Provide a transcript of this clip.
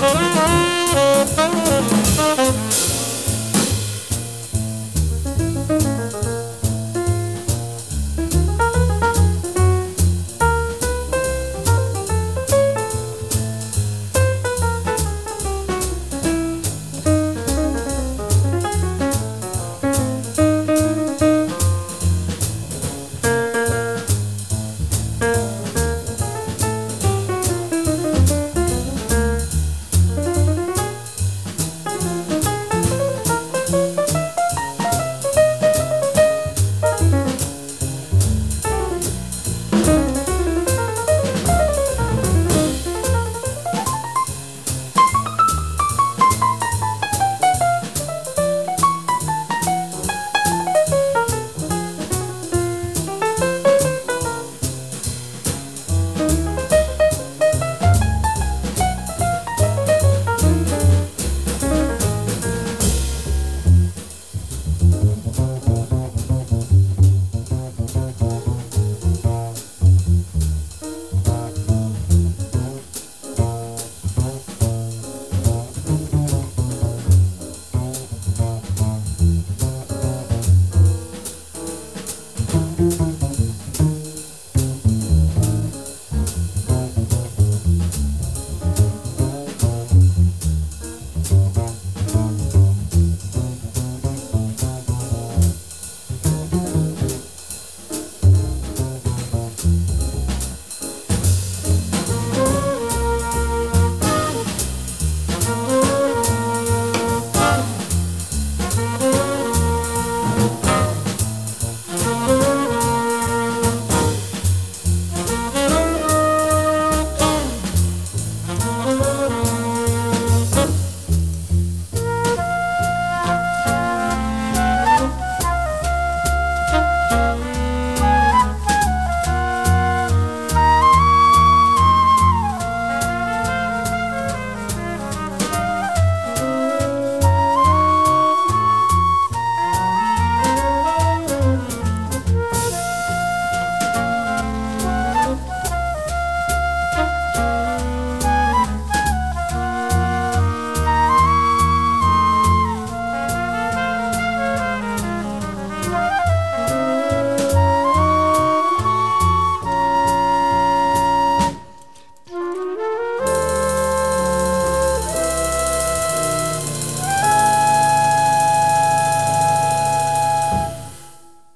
Oh,